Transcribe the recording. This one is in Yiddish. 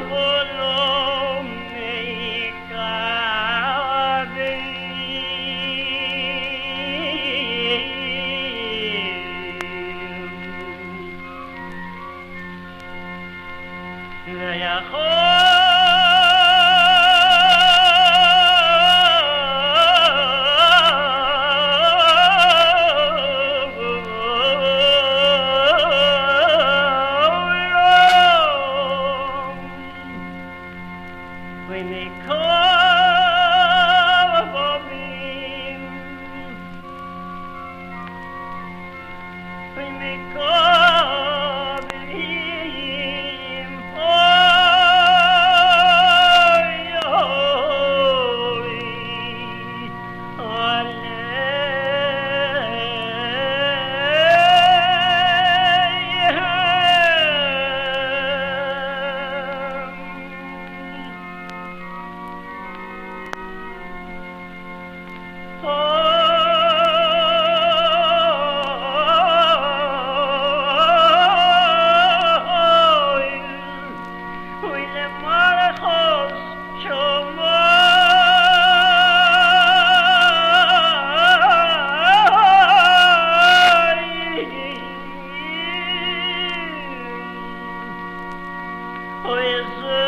Воло 我也是。